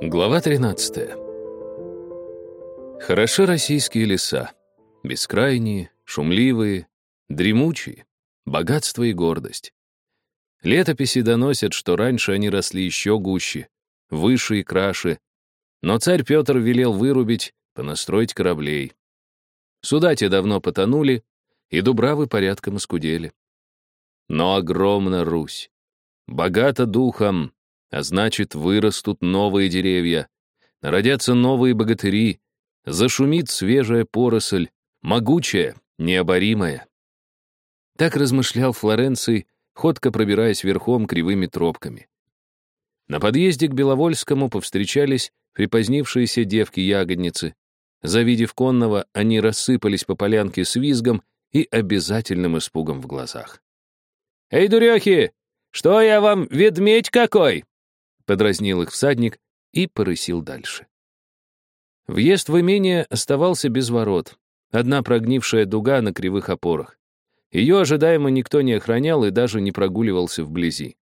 Глава 13. Хороши российские леса. Бескрайние, шумливые, дремучие, богатство и гордость. Летописи доносят, что раньше они росли еще гуще, выше и краше, но царь Петр велел вырубить, понастроить кораблей. Суда те давно потонули, и дубравы порядком оскудели. Но огромна Русь. Богата духом, а значит, вырастут новые деревья, родятся новые богатыри, зашумит свежая поросль, могучая, необоримая. Так размышлял Флоренций, ходко пробираясь верхом кривыми тропками. На подъезде к Беловольскому повстречались припозднившиеся девки-ягодницы. Завидев конного, они рассыпались по полянке с визгом и обязательным испугом в глазах. «Эй, дурехи! Что я вам, ведмедь какой?» Подразнил их всадник и порысил дальше. Въезд в имение оставался без ворот. Одна прогнившая дуга на кривых опорах. Ее ожидаемо никто не охранял и даже не прогуливался вблизи.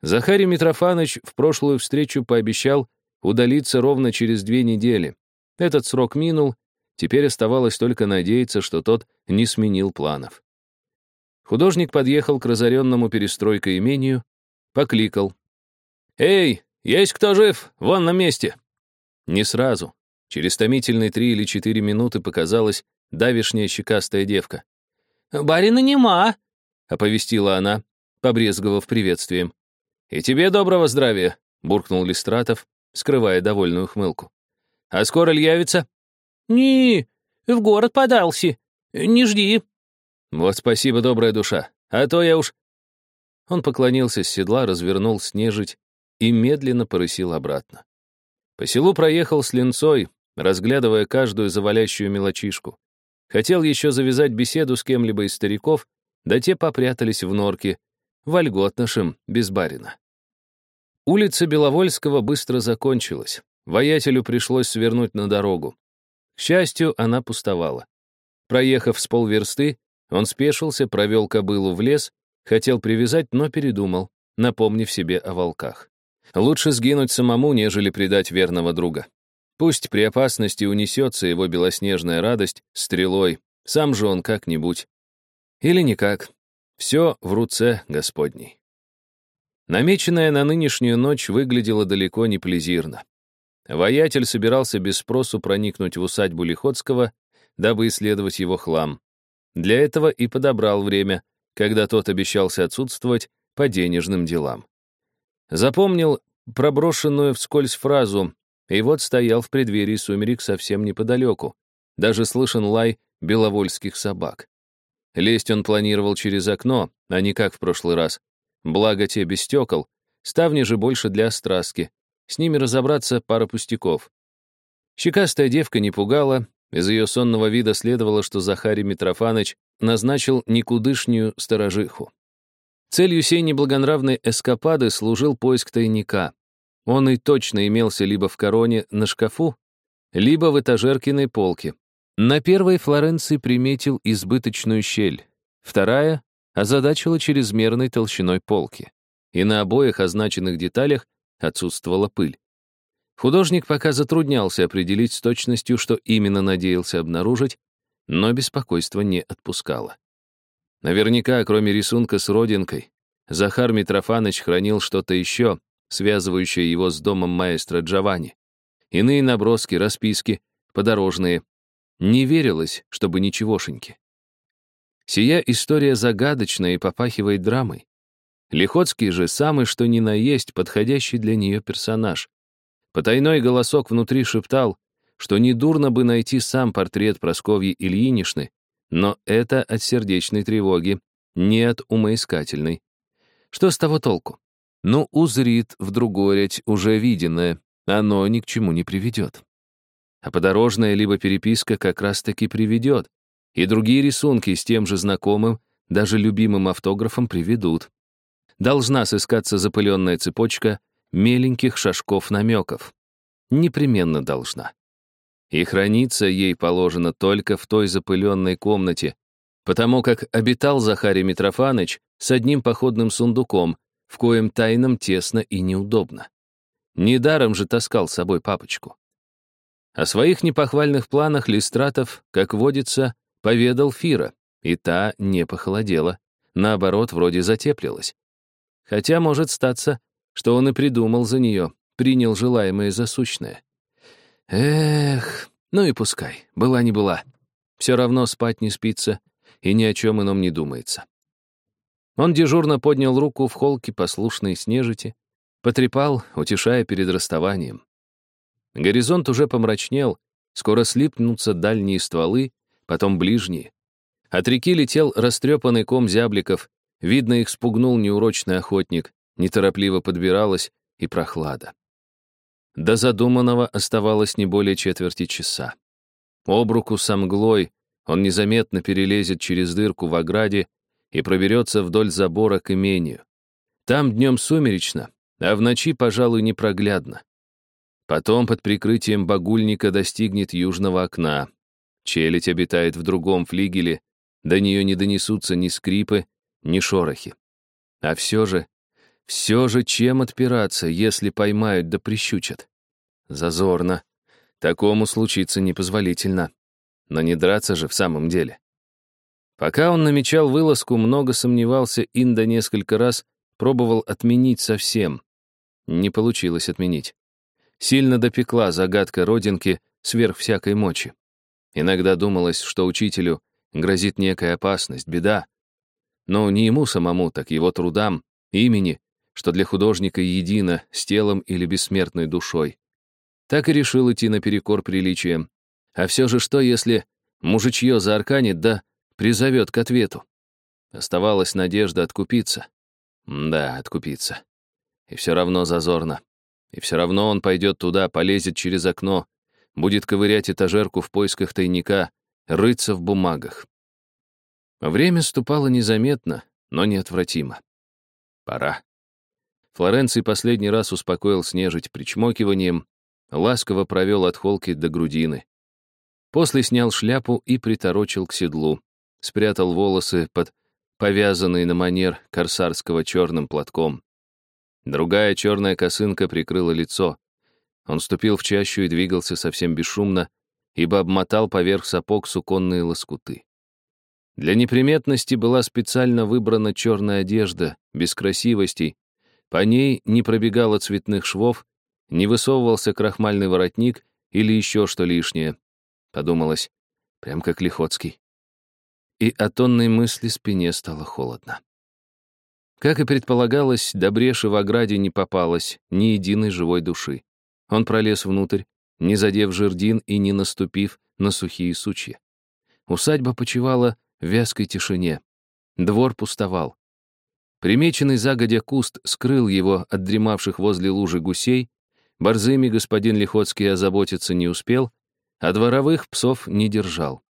Захарий Митрофанович в прошлую встречу пообещал удалиться ровно через две недели. Этот срок минул, теперь оставалось только надеяться, что тот не сменил планов. Художник подъехал к разоренному перестройкой имению, покликал. «Эй, есть кто жив? Вон на месте!» Не сразу. Через томительные три или четыре минуты показалась давишняя щекастая девка. «Барина нема!» — оповестила она, побрезговав приветствием. «И тебе доброго здравия!» — буркнул Листратов, скрывая довольную хмылку. «А скоро ли явится?» «Не, в город подался. Не жди». «Вот спасибо, добрая душа. А то я уж...» Он поклонился с седла, развернул снежить и медленно порысил обратно. По селу проехал с линцой, разглядывая каждую завалящую мелочишку. Хотел еще завязать беседу с кем-либо из стариков, да те попрятались в норке, вольготношим, без барина. Улица Беловольского быстро закончилась. Воятелю пришлось свернуть на дорогу. К счастью, она пустовала. Проехав с полверсты, он спешился, провел кобылу в лес, хотел привязать, но передумал, напомнив себе о волках. Лучше сгинуть самому, нежели предать верного друга. Пусть при опасности унесется его белоснежная радость стрелой, сам же он как-нибудь. Или никак. Все в руце Господней. Намеченная на нынешнюю ночь выглядела далеко не плезирно. Воятель собирался без спросу проникнуть в усадьбу Лихотского, дабы исследовать его хлам. Для этого и подобрал время, когда тот обещался отсутствовать по денежным делам. Запомнил проброшенную вскользь фразу, и вот стоял в преддверии сумерек совсем неподалеку. Даже слышен лай беловольских собак. Лезть он планировал через окно, а не как в прошлый раз. Благо те без стекол, ставни же больше для страстки. С ними разобраться пара пустяков. Щекастая девка не пугала, из ее сонного вида следовало, что Захарий Митрофанович назначил никудышнюю сторожиху. Целью сей неблагонравной эскапады служил поиск тайника. Он и точно имелся либо в короне на шкафу, либо в этажеркиной полке. На первой Флоренций приметил избыточную щель, вторая озадачила чрезмерной толщиной полки, и на обоих означенных деталях отсутствовала пыль. Художник пока затруднялся определить с точностью, что именно надеялся обнаружить, но беспокойство не отпускало. Наверняка, кроме рисунка с родинкой, Захар Митрофанович хранил что-то еще, связывающее его с домом маэстро Джованни. Иные наброски, расписки, подорожные. Не верилось, чтобы ничегошеньки. Сия история загадочная и попахивает драмой. Лихоцкий же самый что ни на есть подходящий для нее персонаж. Потайной голосок внутри шептал, что недурно бы найти сам портрет Просковьи Ильинишны, но это от сердечной тревоги, не от умоискательной. Что с того толку? Ну, узрит в другорять уже виденное, оно ни к чему не приведет. А подорожная либо переписка как раз-таки приведет, и другие рисунки с тем же знакомым, даже любимым автографом приведут. Должна сыскаться запыленная цепочка меленьких шажков-намеков. Непременно должна. И храниться ей положено только в той запыленной комнате, потому как обитал Захарий Митрофаныч с одним походным сундуком, в коем тайном тесно и неудобно. Недаром же таскал с собой папочку. О своих непохвальных планах Листратов, как водится, поведал Фира, и та не похолодела, наоборот, вроде затеплилась. Хотя может статься, что он и придумал за нее, принял желаемое за сущное. Эх, ну и пускай, была не была. Все равно спать не спится, и ни о чем ином не думается. Он дежурно поднял руку в холке послушной снежити, потрепал, утешая перед расставанием. Горизонт уже помрачнел, скоро слипнутся дальние стволы, потом ближние. От реки летел растрепанный ком зябликов, видно, их спугнул неурочный охотник, неторопливо подбиралась и прохлада. До задуманного оставалось не более четверти часа. Об руку мглой он незаметно перелезет через дырку в ограде и проберется вдоль забора к имению. Там днем сумеречно, а в ночи, пожалуй, непроглядно. Потом под прикрытием багульника достигнет южного окна. Челядь обитает в другом флигеле, до нее не донесутся ни скрипы, ни шорохи. А все же, все же чем отпираться, если поймают да прищучат? Зазорно. Такому случиться непозволительно. Но не драться же в самом деле. Пока он намечал вылазку, много сомневался, Инда несколько раз пробовал отменить совсем. Не получилось отменить. Сильно допекла загадка родинки сверх всякой мочи. Иногда думалось, что учителю грозит некая опасность, беда. Но не ему самому, так его трудам, имени, что для художника едино с телом или бессмертной душой. Так и решил идти наперекор приличиям. А все же что, если мужичье заарканит, да призовет к ответу? Оставалась надежда откупиться. Да, откупиться. И все равно зазорно. И все равно он пойдет туда, полезет через окно, будет ковырять этажерку в поисках тайника, рыться в бумагах. Время ступало незаметно, но неотвратимо. Пора. Флоренций последний раз успокоил снежить причмокиванием, ласково провел от холки до грудины. После снял шляпу и приторочил к седлу, спрятал волосы под повязанный на манер корсарского черным платком. Другая черная косынка прикрыла лицо. Он ступил в чащу и двигался совсем бесшумно, ибо обмотал поверх сапог суконные лоскуты. Для неприметности была специально выбрана черная одежда, без красивостей. По ней не пробегало цветных швов, не высовывался крахмальный воротник или еще что лишнее. Подумалось, прям как Лихоцкий. И от тонной мысли спине стало холодно. Как и предполагалось, до бреши в ограде не попалось ни единой живой души. Он пролез внутрь, не задев жердин и не наступив на сухие сучья. Усадьба почивала в вязкой тишине. Двор пустовал. Примеченный загодя куст скрыл его от дремавших возле лужи гусей, борзыми господин Лихоцкий озаботиться не успел, а дворовых псов не держал.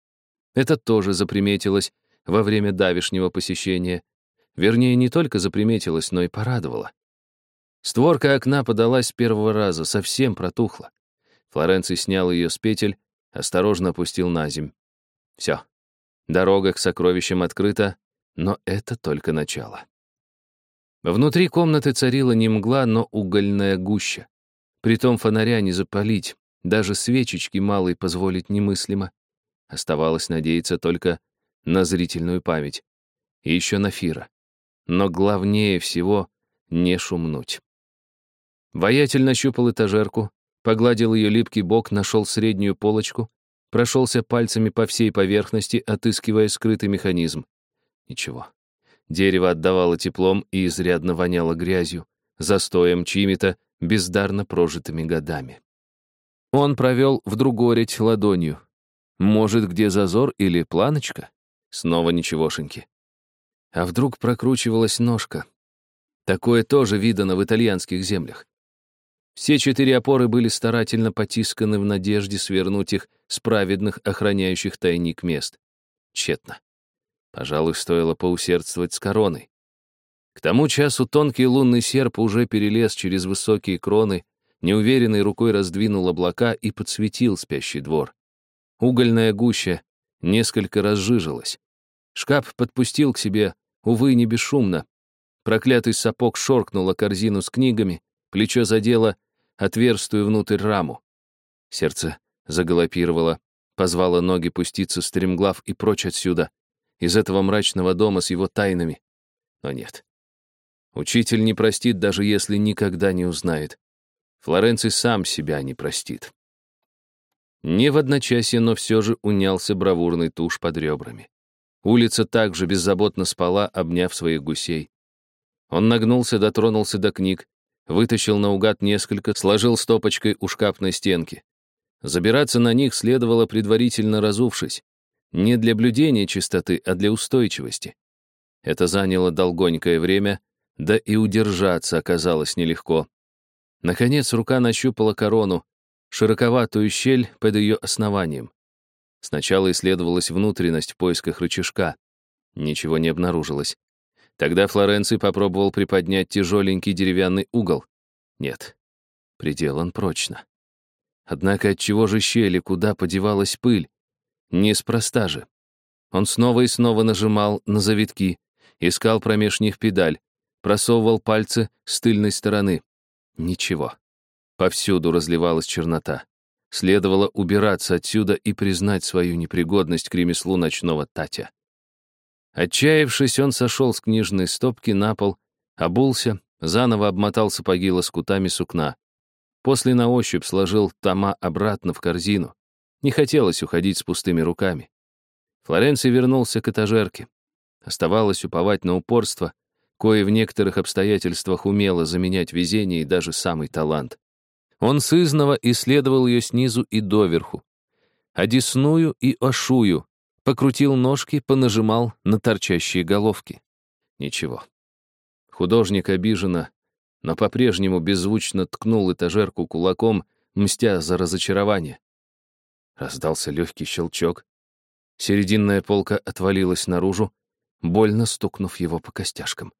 Это тоже заприметилось во время давешнего посещения, Вернее, не только заприметилась, но и порадовала. Створка окна подалась с первого раза, совсем протухла. Флоренций снял ее с петель, осторожно опустил на земь. Все. Дорога к сокровищам открыта, но это только начало. Внутри комнаты царила не мгла, но угольная гуща. Притом фонаря не запалить, даже свечечки малой позволить немыслимо. Оставалось надеяться только на зрительную память. И еще на Фира но главнее всего — не шумнуть. Воятель нащупал этажерку, погладил ее липкий бок, нашел среднюю полочку, прошелся пальцами по всей поверхности, отыскивая скрытый механизм. Ничего. Дерево отдавало теплом и изрядно воняло грязью, застоем чьими-то бездарно прожитыми годами. Он провел в другореть ладонью. Может, где зазор или планочка? Снова ничегошеньки. А вдруг прокручивалась ножка? Такое тоже видано в итальянских землях. Все четыре опоры были старательно потисканы в надежде свернуть их с праведных, охраняющих тайник мест. Тщетно. Пожалуй, стоило поусердствовать с короной. К тому часу тонкий лунный серп уже перелез через высокие кроны, неуверенной рукой раздвинул облака и подсветил спящий двор. Угольная гуща несколько разжижилась. Шкаф подпустил к себе Увы, не бесшумно. Проклятый сапог шоркнула корзину с книгами, плечо задело, отверстую внутрь раму. Сердце загалопировало, позвало ноги пуститься стремглав и прочь отсюда, из этого мрачного дома с его тайнами. Но нет. Учитель не простит, даже если никогда не узнает. Флоренций сам себя не простит. Не в одночасье, но все же унялся бравурный тушь под ребрами. Улица также беззаботно спала, обняв своих гусей. Он нагнулся, дотронулся до книг, вытащил наугад несколько, сложил стопочкой у шкафной стенки. Забираться на них следовало предварительно разувшись. Не для блюдения чистоты, а для устойчивости. Это заняло долгонькое время, да и удержаться оказалось нелегко. Наконец рука нащупала корону, широковатую щель под ее основанием. Сначала исследовалась внутренность в поисках рычажка. Ничего не обнаружилось. Тогда Флоренций попробовал приподнять тяжеленький деревянный угол. Нет, приделан прочно. Однако от чего же щели, куда подевалась пыль? Неспроста же. Он снова и снова нажимал на завитки, искал промеж них педаль, просовывал пальцы с тыльной стороны. Ничего. Повсюду разливалась чернота. Следовало убираться отсюда и признать свою непригодность к ремеслу ночного Татя. Отчаявшись, он сошел с книжной стопки на пол, обулся, заново обмотал сапоги лоскутами сукна. После на ощупь сложил тома обратно в корзину. Не хотелось уходить с пустыми руками. Флоренций вернулся к этажерке. Оставалось уповать на упорство, кое в некоторых обстоятельствах умело заменять везение и даже самый талант. Он сызново исследовал ее снизу и доверху. Одесную и ошую, покрутил ножки, понажимал на торчащие головки. Ничего. Художник обиженно, но по-прежнему беззвучно ткнул этажерку кулаком, мстя за разочарование. Раздался легкий щелчок. Серединная полка отвалилась наружу, больно стукнув его по костяшкам.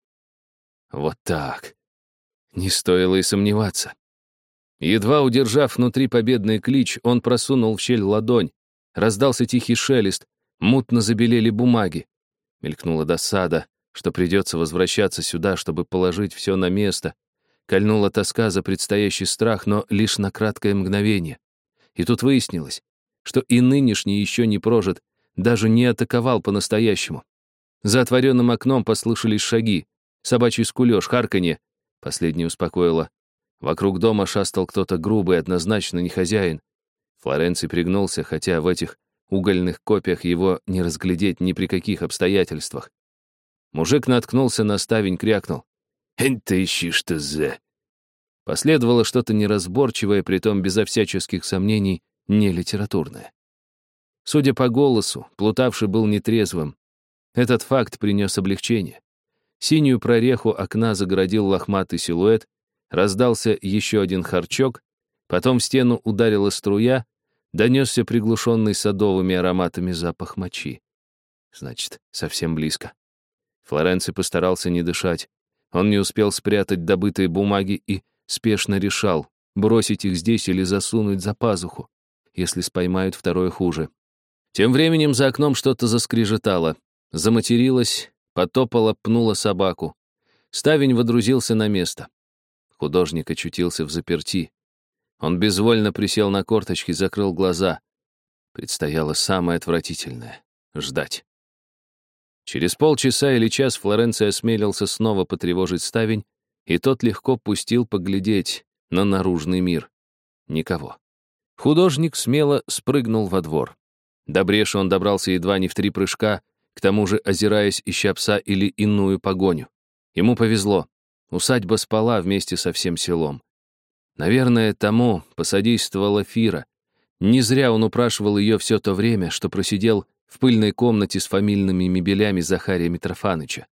Вот так. Не стоило и сомневаться. Едва удержав внутри победный клич, он просунул в щель ладонь. Раздался тихий шелест, мутно забелели бумаги. Мелькнула досада, что придется возвращаться сюда, чтобы положить все на место. Кольнула тоска за предстоящий страх, но лишь на краткое мгновение. И тут выяснилось, что и нынешний еще не прожит, даже не атаковал по-настоящему. За отворенным окном послышались шаги, собачий скулеж, харканье. Последнее успокоило. Вокруг дома шастал кто-то грубый, однозначно не хозяин. Флоренций пригнулся, хотя в этих угольных копиях его не разглядеть ни при каких обстоятельствах. Мужик наткнулся на ставень, крякнул. «Энь-то ищи что за...» Последовало что-то неразборчивое, притом безо всяческих сомнений, не литературное. Судя по голосу, плутавший был нетрезвым. Этот факт принес облегчение. Синюю прореху окна загородил лохматый силуэт, раздался еще один харчок, потом в стену ударила струя, донесся приглушенный садовыми ароматами запах мочи. Значит, совсем близко. Флоренций постарался не дышать. Он не успел спрятать добытые бумаги и спешно решал, бросить их здесь или засунуть за пазуху. Если споймают, второе хуже. Тем временем за окном что-то заскрежетало. Заматерилась, потопала, пнула собаку. Ставень водрузился на место. Художник очутился в заперти. Он безвольно присел на корточки, закрыл глаза. Предстояло самое отвратительное — ждать. Через полчаса или час Флоренция осмелился снова потревожить ставень, и тот легко пустил поглядеть на наружный мир. Никого. Художник смело спрыгнул во двор. До бреши он добрался едва не в три прыжка, к тому же озираясь, ища пса или иную погоню. Ему повезло. Усадьба спала вместе со всем селом. Наверное, тому посодействовала Фира. Не зря он упрашивал ее все то время, что просидел в пыльной комнате с фамильными мебелями Захария Митрофаныча.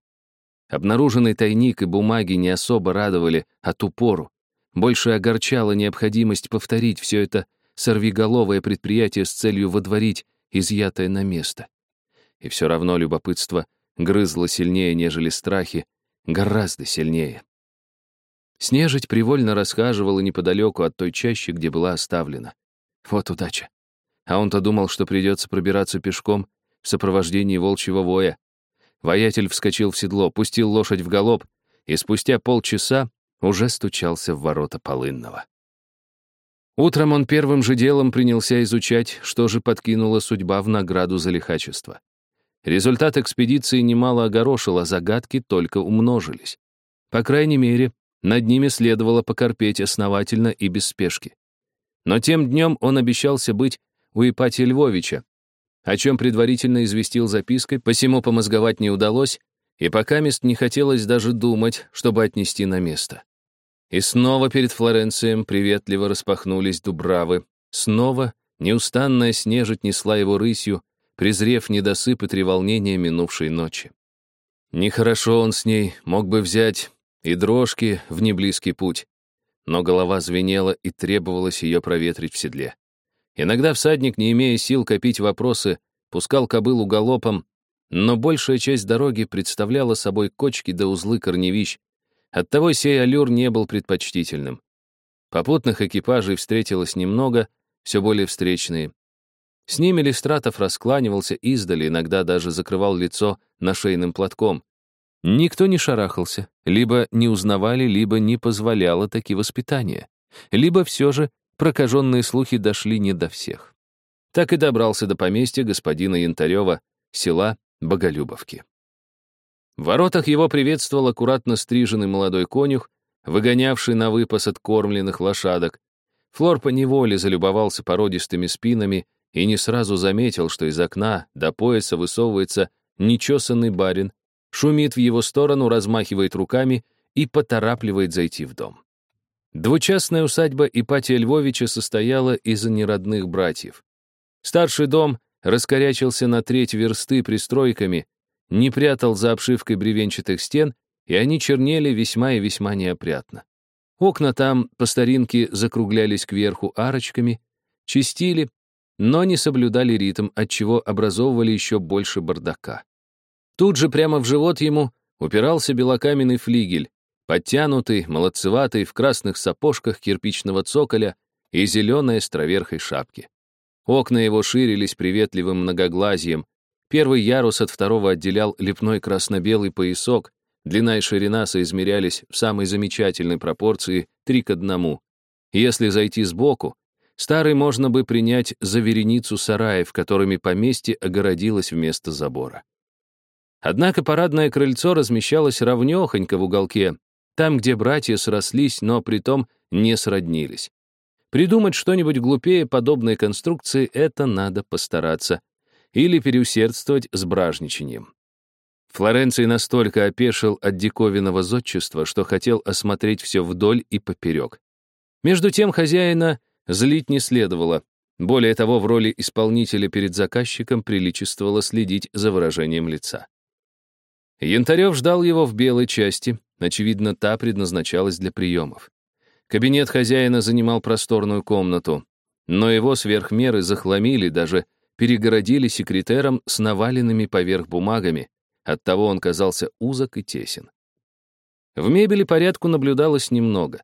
Обнаруженный тайник и бумаги не особо радовали от упору. Больше огорчала необходимость повторить все это сорвиголовое предприятие с целью водворить изъятое на место. И все равно любопытство грызло сильнее, нежели страхи, гораздо сильнее. Снежить привольно расхаживала неподалеку от той чащи, где была оставлена. Вот удача. А он-то думал, что придется пробираться пешком в сопровождении волчьего воя. Воятель вскочил в седло, пустил лошадь в галоп и спустя полчаса уже стучался в ворота Полынного. Утром он первым же делом принялся изучать, что же подкинула судьба в награду за лихачество. Результат экспедиции немало огорошил, а загадки только умножились. По крайней мере, над ними следовало покорпеть основательно и без спешки. Но тем днем он обещался быть у Ипатия Львовича, о чем предварительно известил запиской, посему помозговать не удалось, и пока мест не хотелось даже думать, чтобы отнести на место. И снова перед Флоренцием приветливо распахнулись дубравы. Снова неустанная снежить несла его рысью, презрев недосып и треволнения минувшей ночи. Нехорошо он с ней мог бы взять и дрожки в неблизкий путь, но голова звенела и требовалось ее проветрить в седле. Иногда всадник, не имея сил копить вопросы, пускал кобылу галопом, но большая часть дороги представляла собой кочки до узлы корневищ, Оттого сей аллюр не был предпочтительным. Попутных экипажей встретилось немного, все более встречные. С ними Листратов раскланивался издали, иногда даже закрывал лицо нашейным платком. Никто не шарахался, либо не узнавали, либо не позволяло таки воспитание, либо все же прокаженные слухи дошли не до всех. Так и добрался до поместья господина Янтарева, села Боголюбовки. В воротах его приветствовал аккуратно стриженный молодой конюх, выгонявший на выпас откормленных лошадок. Флор по неволе залюбовался породистыми спинами и не сразу заметил, что из окна до пояса высовывается нечесанный барин, шумит в его сторону, размахивает руками и поторапливает зайти в дом. Двучастная усадьба Ипатия Львовича состояла из неродных братьев. Старший дом раскорячился на треть версты пристройками, не прятал за обшивкой бревенчатых стен, и они чернели весьма и весьма неопрятно. Окна там по старинке закруглялись кверху арочками, чистили, но не соблюдали ритм, отчего образовывали еще больше бардака. Тут же прямо в живот ему упирался белокаменный флигель, подтянутый, молодцеватый, в красных сапожках кирпичного цоколя и зеленой островерхой шапки. Окна его ширились приветливым многоглазием, Первый ярус от второго отделял лепной красно-белый поясок, длина и ширина соизмерялись в самой замечательной пропорции три к одному. Если зайти сбоку, старый можно бы принять за вереницу сараев, которыми поместье огородилось вместо забора. Однако парадное крыльцо размещалось ровнёхонько в уголке, там, где братья срослись, но притом не сроднились. Придумать что-нибудь глупее подобной конструкции — это надо постараться — или переусердствовать с бражничанием. Флоренций настолько опешил от диковинного зодчества, что хотел осмотреть все вдоль и поперек. Между тем хозяина злить не следовало. Более того, в роли исполнителя перед заказчиком приличествовало следить за выражением лица. Янтарев ждал его в белой части, очевидно, та предназначалась для приемов. Кабинет хозяина занимал просторную комнату, но его сверх меры захламили, даже перегородили секретером с наваленными поверх бумагами, оттого он казался узок и тесен. В мебели порядку наблюдалось немного.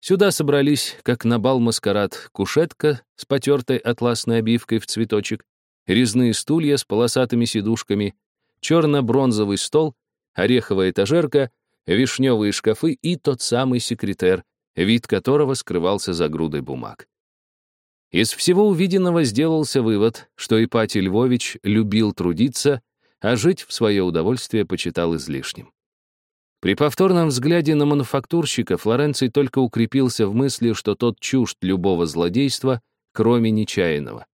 Сюда собрались, как на бал маскарад, кушетка с потертой атласной обивкой в цветочек, резные стулья с полосатыми сидушками, черно-бронзовый стол, ореховая этажерка, вишневые шкафы и тот самый секретер, вид которого скрывался за грудой бумаг. Из всего увиденного сделался вывод, что Ипатий Львович любил трудиться, а жить в свое удовольствие почитал излишним. При повторном взгляде на мануфактурщика Флоренций только укрепился в мысли, что тот чужд любого злодейства, кроме нечаянного.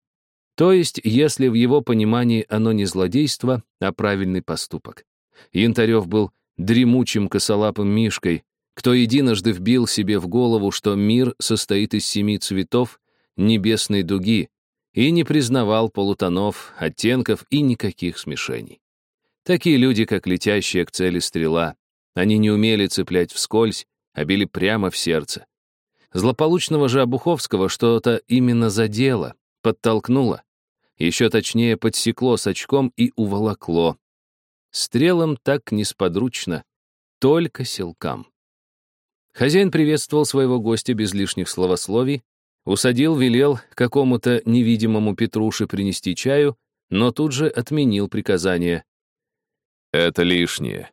То есть, если в его понимании оно не злодейство, а правильный поступок. Янтарев был дремучим косолапым мишкой, кто единожды вбил себе в голову, что мир состоит из семи цветов, небесной дуги и не признавал полутонов, оттенков и никаких смешений. Такие люди, как летящая к цели стрела, они не умели цеплять вскользь, а били прямо в сердце. Злополучного же Обуховского что-то именно задело, подтолкнуло, еще точнее подсекло с очком и уволокло. Стрелам так несподручно, только силкам. Хозяин приветствовал своего гостя без лишних словословий, Усадил, велел какому-то невидимому Петруше принести чаю, но тут же отменил приказание. «Это лишнее.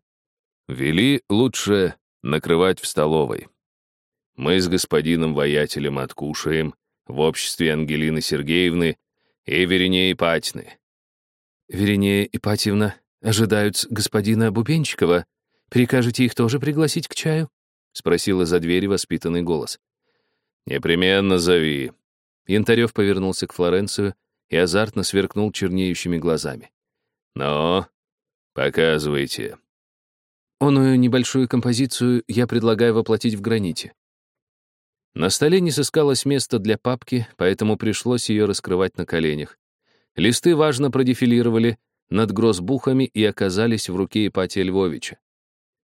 Вели лучше накрывать в столовой. Мы с господином воятелем откушаем, в обществе Ангелины Сергеевны и Веринеи Ипатьевны. Веринея Ипатьевна ожидают господина Бубенчикова. Прикажете их тоже пригласить к чаю? Спросил из-за двери воспитанный голос. Непременно зови. Янтарев повернулся к Флоренцию и азартно сверкнул чернеющими глазами. «Но, показывайте». Оную небольшую композицию я предлагаю воплотить в граните. На столе не сыскалось места для папки, поэтому пришлось ее раскрывать на коленях. Листы важно продефилировали над грозбухами и оказались в руке Ипатия Львовича.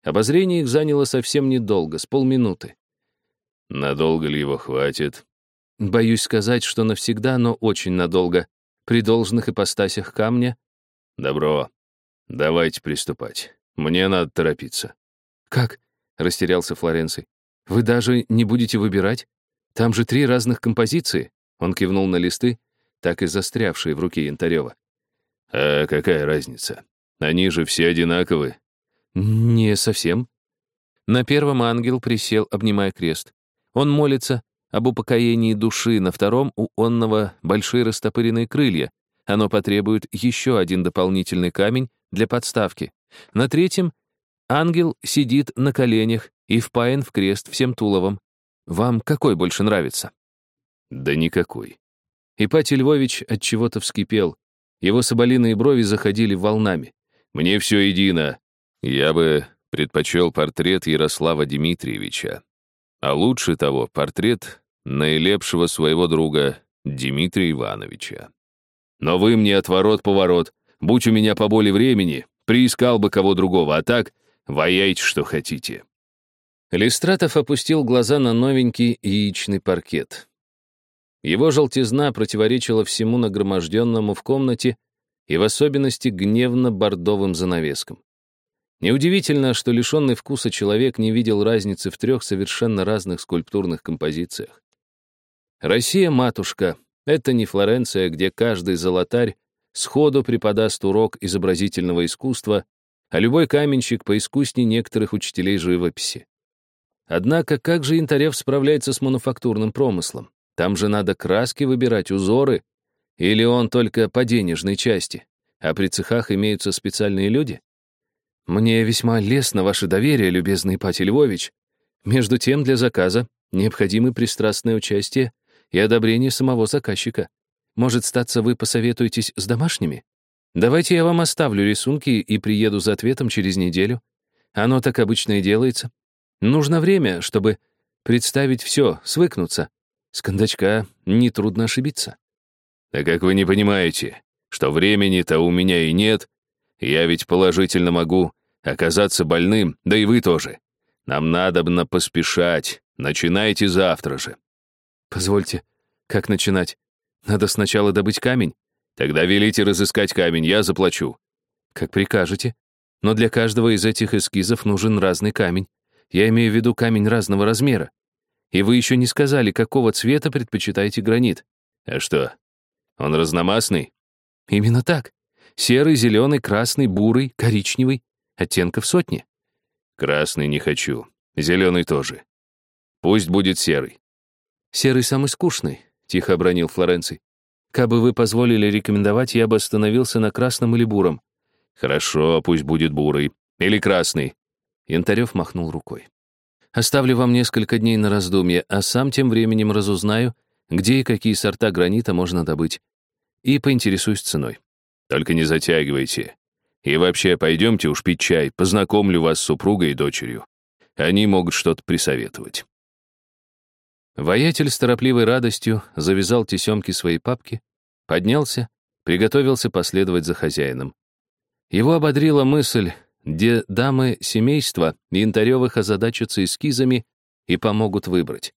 Обозрение их заняло совсем недолго, с полминуты. «Надолго ли его хватит?» Боюсь сказать, что навсегда, но очень надолго. При должных ипостасях камня. Добро. Давайте приступать. Мне надо торопиться. Как? Растерялся Флоренций. Вы даже не будете выбирать? Там же три разных композиции. Он кивнул на листы, так и застрявшие в руке Янтарева. А какая разница? Они же все одинаковы. Не совсем. На первом ангел присел, обнимая крест. Он молится, об упокоении души, на втором у онного большие растопыренные крылья. Оно потребует еще один дополнительный камень для подставки. На третьем ангел сидит на коленях и впаян в крест всем туловом. Вам какой больше нравится? Да никакой. Ипатий Львович от чего-то вскипел. Его соболиные брови заходили волнами. Мне все едино. Я бы предпочел портрет Ярослава Дмитриевича. А лучше того, портрет наилепшего своего друга Дмитрия Ивановича. Но вы мне отворот-поворот. Будь у меня поболее времени, приискал бы кого другого, а так ваяйте, что хотите». Листратов опустил глаза на новенький яичный паркет. Его желтизна противоречила всему нагроможденному в комнате и в особенности гневно-бордовым занавескам. Неудивительно, что лишенный вкуса человек не видел разницы в трех совершенно разных скульптурных композициях. Россия-матушка — это не Флоренция, где каждый золотарь сходу преподаст урок изобразительного искусства, а любой каменщик поискусней некоторых учителей живописи. Однако как же Янтарев справляется с мануфактурным промыслом? Там же надо краски выбирать, узоры. Или он только по денежной части, а при цехах имеются специальные люди? Мне весьма лестно ваше доверие, любезный Пати Львович. Между тем, для заказа необходимо пристрастное участие и одобрение самого заказчика. Может, статься, вы посоветуетесь с домашними? Давайте я вам оставлю рисунки и приеду за ответом через неделю. Оно так обычно и делается. Нужно время, чтобы представить все, свыкнуться. С кондачка нетрудно ошибиться. Да как вы не понимаете, что времени-то у меня и нет? Я ведь положительно могу оказаться больным, да и вы тоже. Нам надобно поспешать. Начинайте завтра же. Позвольте, как начинать? Надо сначала добыть камень? Тогда велите разыскать камень, я заплачу. Как прикажете. Но для каждого из этих эскизов нужен разный камень. Я имею в виду камень разного размера. И вы еще не сказали, какого цвета предпочитаете гранит. А что, он разномастный? Именно так. Серый, зеленый, красный, бурый, коричневый. Оттенков сотни. Красный не хочу. Зеленый тоже. Пусть будет серый. «Серый самый скучный», — тихо обронил Флоренций. «Кабы вы позволили рекомендовать, я бы остановился на красном или буром». «Хорошо, пусть будет бурый. Или красный». Янтарев махнул рукой. «Оставлю вам несколько дней на раздумье, а сам тем временем разузнаю, где и какие сорта гранита можно добыть. И поинтересуюсь ценой». «Только не затягивайте. И вообще, пойдемте уж пить чай, познакомлю вас с супругой и дочерью. Они могут что-то присоветовать». Воятель с торопливой радостью завязал тесемки своей папки, поднялся, приготовился последовать за хозяином. Его ободрила мысль, где дамы семейства Янтаревых озадачатся эскизами и помогут выбрать.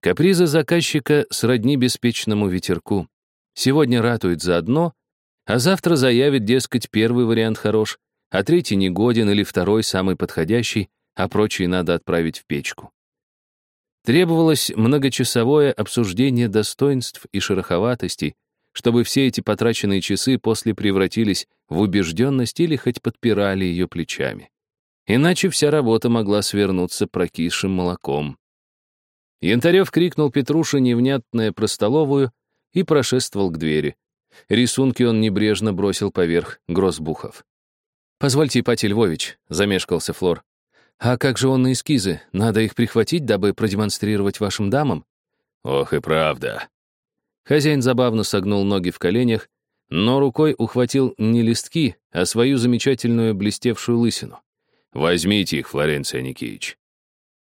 Капризы заказчика сродни беспечному ветерку. Сегодня ратует за одно, а завтра заявит, дескать, первый вариант хорош, а третий негоден или второй самый подходящий, а прочие надо отправить в печку. Требовалось многочасовое обсуждение достоинств и шероховатостей, чтобы все эти потраченные часы после превратились в убежденность или хоть подпирали ее плечами. Иначе вся работа могла свернуться прокисшим молоком. Янтарев крикнул Петруше невнятное про столовую и прошествовал к двери. Рисунки он небрежно бросил поверх грозбухов. «Позвольте, Ипатий Львович», — замешкался Флор. «А как же он на эскизы? Надо их прихватить, дабы продемонстрировать вашим дамам?» «Ох и правда». Хозяин забавно согнул ноги в коленях, но рукой ухватил не листки, а свою замечательную блестевшую лысину. «Возьмите их, Флоренция Никитич».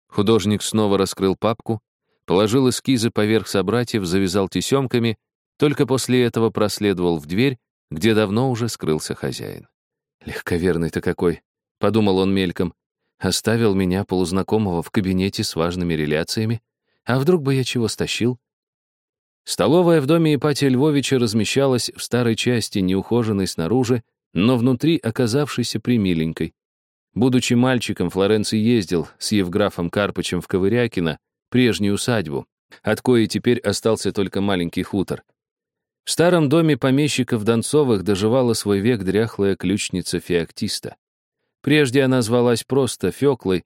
Художник снова раскрыл папку, положил эскизы поверх собратьев, завязал тесемками, только после этого проследовал в дверь, где давно уже скрылся хозяин. «Легковерный-то какой!» — подумал он мельком. «Оставил меня полузнакомого в кабинете с важными реляциями. А вдруг бы я чего стащил?» Столовая в доме Ипатия Львовича размещалась в старой части, неухоженной снаружи, но внутри оказавшейся примиленькой. Будучи мальчиком, Флоренций ездил с Евграфом Карпычем в Ковырякино, прежнюю усадьбу, от коей теперь остался только маленький хутор. В старом доме помещиков Донцовых доживала свой век дряхлая ключница Феоктиста. Прежде она звалась просто Феклой,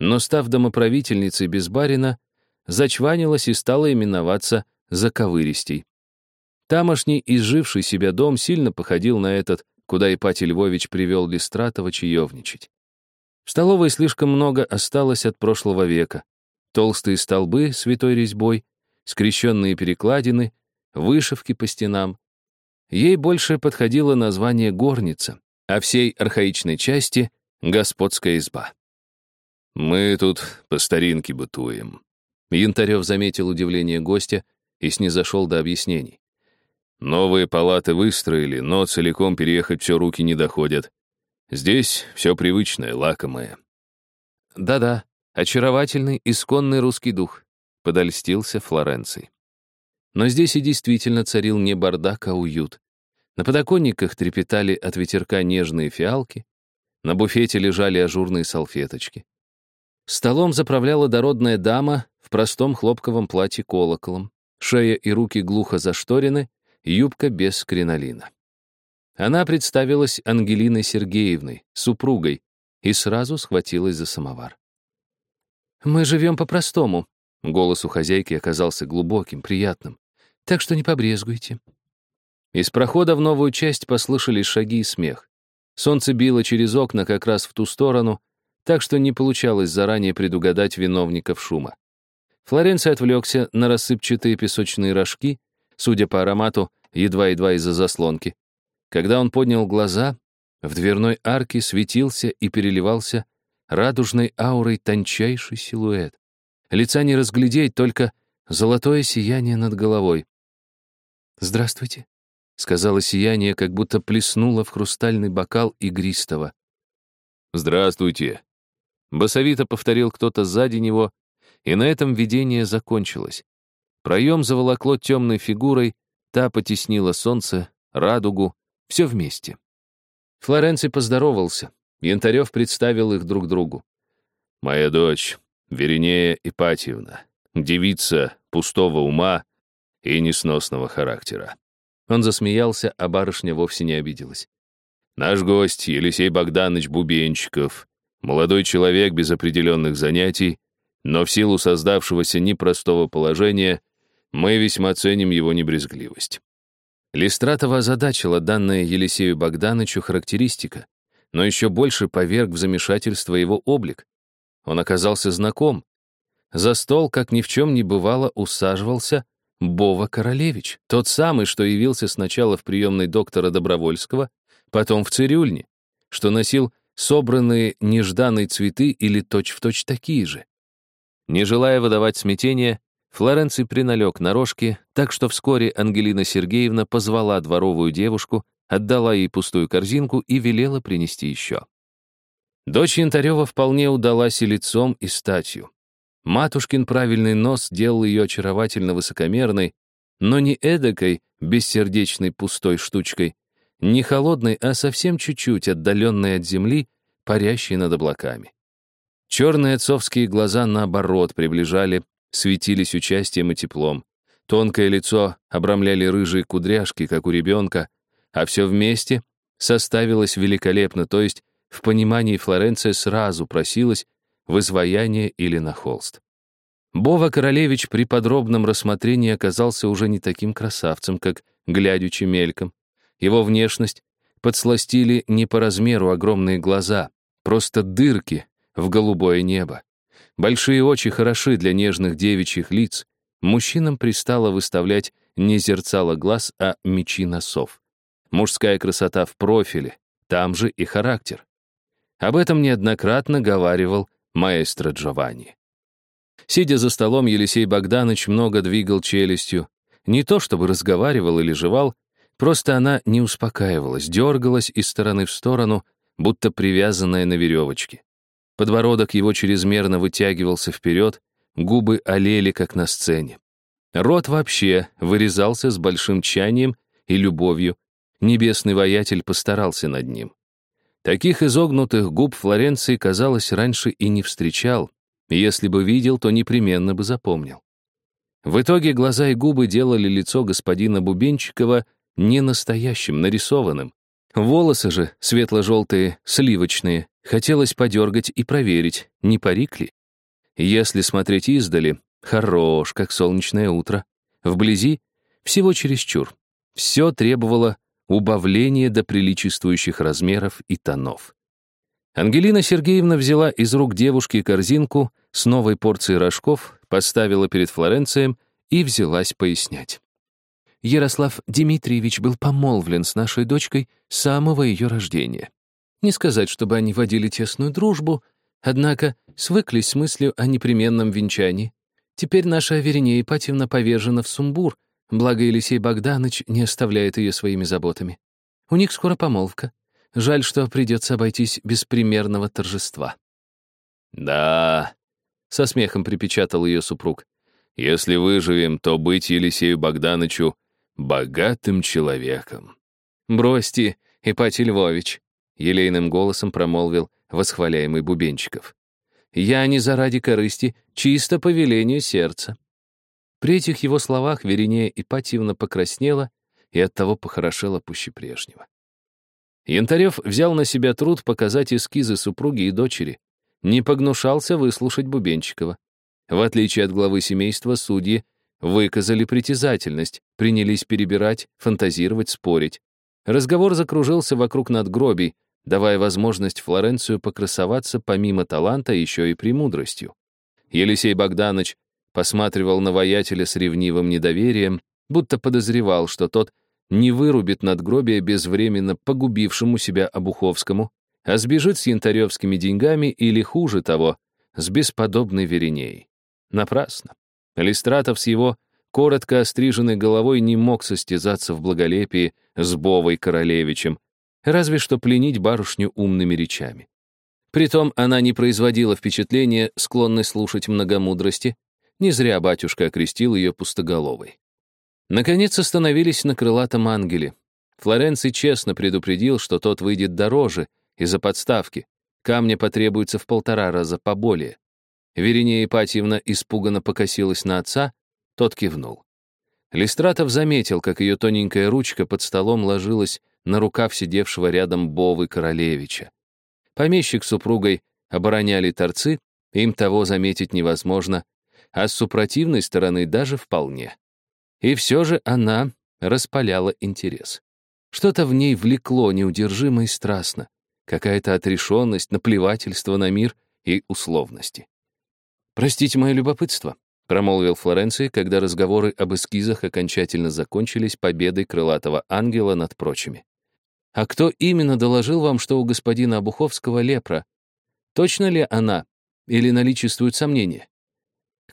но, став домоправительницей без барина, зачванилась и стала именоваться Заковыристей. Тамошний, изживший себя дом, сильно походил на этот, куда Ипатий Львович привел Листратова чаевничать. В столовой слишком много осталось от прошлого века. Толстые столбы с витой резьбой, скрещенные перекладины, вышивки по стенам. Ей больше подходило название горница, а всей архаичной части — господская изба. «Мы тут по старинке бытуем», — Янтарев заметил удивление гостя и снизошел до объяснений. «Новые палаты выстроили, но целиком переехать все руки не доходят. Здесь все привычное, лакомое. Да-да, очаровательный, исконный русский дух, подольстился Флоренций. Но здесь и действительно царил не бардак, а уют. На подоконниках трепетали от ветерка нежные фиалки, на буфете лежали ажурные салфеточки. Столом заправляла дородная дама в простом хлопковом платье колоколом, шея и руки глухо зашторены, юбка без кринолина. Она представилась Ангелиной Сергеевной, супругой, и сразу схватилась за самовар. «Мы живем по-простому», — голос у хозяйки оказался глубоким, приятным, «так что не побрезгуйте». Из прохода в новую часть послышались шаги и смех. Солнце било через окна как раз в ту сторону, так что не получалось заранее предугадать виновников шума. Флоренция отвлекся на рассыпчатые песочные рожки, судя по аромату, едва-едва из-за заслонки. Когда он поднял глаза, в дверной арке светился и переливался радужной аурой тончайший силуэт. Лица не разглядеть, только золотое сияние над головой. «Здравствуйте», — сказала сияние, как будто плеснуло в хрустальный бокал игристого. «Здравствуйте», — басовито повторил кто-то сзади него, и на этом видение закончилось. Проем заволокло темной фигурой, та потеснила солнце, радугу, все вместе. Флоренций поздоровался. Янтарев представил их друг другу. «Моя дочь, Веринея Ипатьевна, девица пустого ума и несносного характера». Он засмеялся, а барышня вовсе не обиделась. «Наш гость Елисей Богданович Бубенчиков, молодой человек без определенных занятий, но в силу создавшегося непростого положения мы весьма ценим его небрезгливость. Листратова озадачила данная Елисею Богдановичу характеристика, но еще больше поверг в замешательство его облик. Он оказался знаком. За стол, как ни в чем не бывало, усаживался Бова Королевич, тот самый, что явился сначала в приемной доктора Добровольского, потом в цирюльне, что носил собранные нежданные цветы или точь-в-точь точь такие же. Не желая выдавать смятения, Флоренций приналег на рожки, так что вскоре Ангелина Сергеевна позвала дворовую девушку, отдала ей пустую корзинку и велела принести еще. Дочь Янтарева вполне удалась и лицом, и статью. Матушкин правильный нос делал ее очаровательно высокомерной, но не эдакой, бессердечной пустой штучкой, не холодной, а совсем чуть-чуть отдаленной от земли, парящей над облаками. Черные отцовские глаза, наоборот, приближали светились участием и теплом. Тонкое лицо обрамляли рыжие кудряшки, как у ребенка, а все вместе составилось великолепно, то есть в понимании Флоренция сразу просилась в изваяние или на холст. Бова Королевич при подробном рассмотрении оказался уже не таким красавцем, как глядячи мельком. Его внешность подсластили не по размеру огромные глаза, просто дырки в голубое небо. Большие очи хороши для нежных девичьих лиц. Мужчинам пристало выставлять не зерцало глаз, а мечи носов. Мужская красота в профиле, там же и характер. Об этом неоднократно говаривал маэстро Джованни. Сидя за столом, Елисей Богданович много двигал челюстью. Не то чтобы разговаривал или жевал, просто она не успокаивалась, дергалась из стороны в сторону, будто привязанная на веревочке. Подбородок его чрезмерно вытягивался вперед, губы олели, как на сцене. Рот вообще вырезался с большим чанием и любовью. Небесный воятель постарался над ним. Таких изогнутых губ Флоренции, казалось, раньше и не встречал, если бы видел, то непременно бы запомнил. В итоге глаза и губы делали лицо господина Бубенчикова не настоящим, нарисованным. Волосы же, светло-желтые, сливочные, хотелось подергать и проверить, не парик ли. Если смотреть издали, хорош, как солнечное утро. Вблизи всего чересчур. Все требовало убавления до приличествующих размеров и тонов. Ангелина Сергеевна взяла из рук девушки корзинку с новой порцией рожков, поставила перед Флоренцием и взялась пояснять. Ярослав Дмитриевич был помолвлен с нашей дочкой с самого ее рождения. Не сказать, чтобы они водили тесную дружбу, однако свыклись с мыслью о непременном венчании. Теперь наша Аверинея Ипатьевна повержена в сумбур, благо Елисей Богданович не оставляет ее своими заботами. У них скоро помолвка. Жаль, что придется обойтись без примерного торжества. «Да», — со смехом припечатал ее супруг, «если выживем, то быть Елисею Богдановичу богатым человеком». «Бросьте, Ипатий Львович», — елейным голосом промолвил восхваляемый Бубенчиков. «Я не заради корысти, чисто по велению сердца». При этих его словах Веринея Ипатьевна покраснела и оттого похорошела пуще прежнего. Янтарев взял на себя труд показать эскизы супруги и дочери. Не погнушался выслушать Бубенчикова. В отличие от главы семейства, судьи выказали притязательность, принялись перебирать, фантазировать, спорить. Разговор закружился вокруг надгробий, давая возможность Флоренцию покрасоваться помимо таланта еще и премудростью. Елисей Богданович посматривал на воятеля с ревнивым недоверием, будто подозревал, что тот не вырубит надгробие безвременно погубившему себя Обуховскому, а сбежит с янтаревскими деньгами или, хуже того, с бесподобной Веренеей. Напрасно. Листратов с его коротко остриженной головой не мог состязаться в благолепии с Бовой Королевичем, разве что пленить барышню умными речами. Притом она не производила впечатления, склонной слушать многомудрости, не зря батюшка окрестил ее пустоголовой. Наконец остановились на крылатом ангеле. Флоренций честно предупредил, что тот выйдет дороже из-за подставки. Камня потребуется в полтора раза поболее. Веринея Ипатьевна испуганно покосилась на отца, тот кивнул. Листратов заметил, как ее тоненькая ручка под столом ложилась на рукав сидевшего рядом Бовы Королевича. Помещик с супругой обороняли торцы, им того заметить невозможно, а с супротивной стороны даже вполне. И все же она распаляла интерес. Что-то в ней влекло неудержимо и страстно. Какая-то отрешенность, наплевательство на мир и условности. «Простите мое любопытство», — промолвил Флоренций, когда разговоры об эскизах окончательно закончились победой крылатого ангела над прочими. «А кто именно доложил вам, что у господина Обуховского лепра? Точно ли она? Или наличествуют сомнения?»